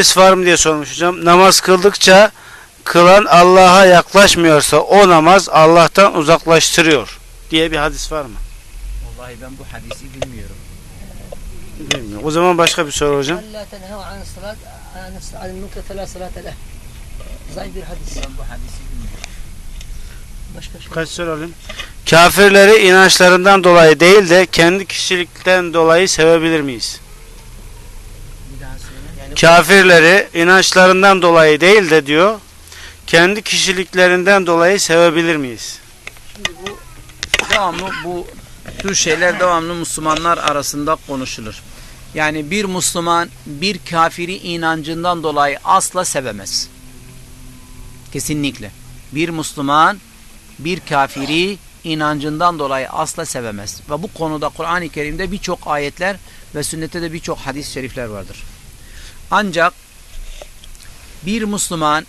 abdest var mı diye sormuş hocam. Namaz kıldıkça kılan Allah'a yaklaşmıyorsa o namaz Allah'tan uzaklaştırıyor diye bir hadis var mı? Vallahi ben bu hadisi bilmiyorum. Bilmiyorum. O zaman başka bir soru hocam. Allah tenhev an salat an mülke fela salat ele. Zahir bir hadis. Ben bu hadisi bilmiyorum. Başka şey. Kaç soru alayım? Kafirleri inançlarından dolayı değil de kendi kişilikten dolayı sevebilir miyiz? Bir daha söyle. Kafirleri inançlarından dolayı değil de diyor kendi kişiliklerinden dolayı sevebilir miyiz? şimdi bu Devamlı bu tür şeyler devamlı Müslümanlar arasında konuşulur. Yani bir Müslüman bir kafiri inancından dolayı asla sevemez. Kesinlikle. Bir Müslüman bir kafiri inancından dolayı asla sevemez. Ve bu konuda Kur'an-ı Kerim'de birçok ayetler ve sünnette de birçok hadis-i şerifler vardır. Ancak bir Müslüman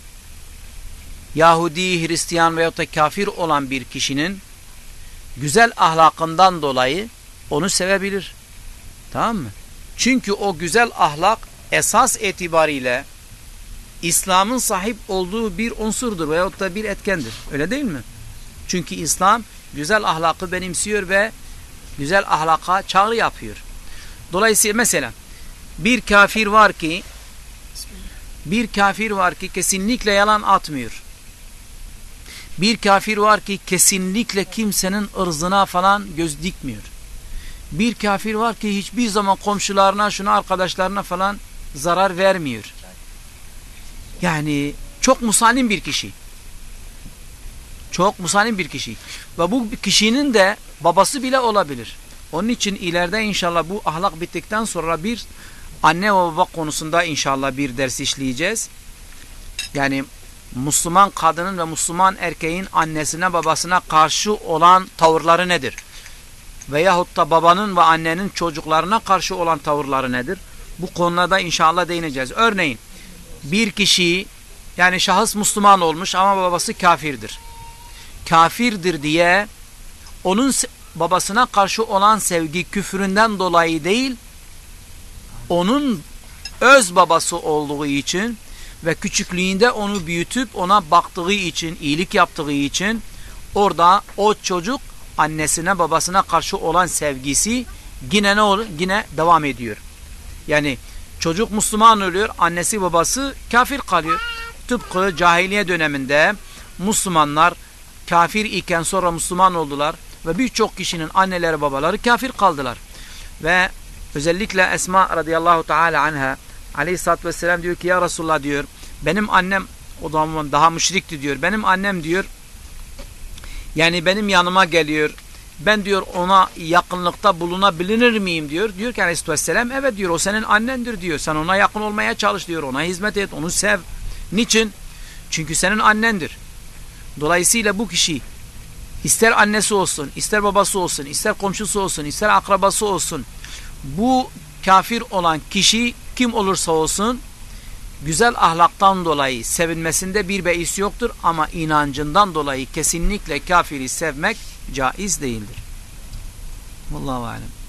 Yahudi, Hristiyan veyahut da kafir olan bir kişinin güzel ahlakından dolayı onu sevebilir. Tamam mı? Çünkü o güzel ahlak esas itibariyle İslam'ın sahip olduğu bir unsurdur veyahut da bir etkendir. Öyle değil mi? Çünkü İslam güzel ahlakı benimsiyor ve güzel ahlaka çağrı yapıyor. Dolayısıyla mesela bir kafir var ki bir kafir var ki kesinlikle yalan atmıyor. Bir kafir var ki kesinlikle kimsenin ırzına falan göz dikmiyor. Bir kafir var ki hiçbir zaman komşularına, şuna arkadaşlarına falan zarar vermiyor. Yani çok musalim bir kişi. Çok musalim bir kişi. Ve bu kişinin de babası bile olabilir. Onun için ileride inşallah bu ahlak bittikten sonra bir anne ve baba konusunda inşallah bir ders işleyeceğiz. Yani Müslüman kadının ve Müslüman erkeğin annesine babasına karşı olan tavırları nedir? Veyahut da babanın ve annenin çocuklarına karşı olan tavırları nedir? Bu konularda inşallah değineceğiz. Örneğin bir kişi yani şahıs Müslüman olmuş ama babası kafirdir. Kafirdir diye onun babasına karşı olan sevgi küfründen dolayı değil onun öz babası olduğu için ve küçüklüğünde onu büyütüp ona baktığı için, iyilik yaptığı için orada o çocuk annesine babasına karşı olan sevgisi yine ne olur? Yine devam ediyor. Yani çocuk Müslüman oluyor, annesi babası kafir kalıyor. Tıpkı cahiliye döneminde Müslümanlar kafir iken sonra Müslüman oldular ve birçok kişinin anneleri babaları kafir kaldılar. Ve özellikle Esma radıyallahu teala anha aleyhissalatü vesselam diyor ki ya Resulullah diyor benim annem o zaman daha müşrikti diyor. Benim annem diyor yani benim yanıma geliyor. Ben diyor ona yakınlıkta bulunabilir miyim diyor. Diyor ki aleyhissalatü vesselam evet diyor o senin annendir diyor. Sen ona yakın olmaya çalış diyor. Ona hizmet et onu sev. Niçin? Çünkü senin annendir. Dolayısıyla bu kişi ister annesi olsun, ister babası olsun, ister komşusu olsun, ister akrabası olsun bu kafir olan kişi kim olursa olsun güzel ahlaktan dolayı sevinmesinde bir beis yoktur ama inancından dolayı kesinlikle kafiri sevmek caiz değildir. Vallahu alem.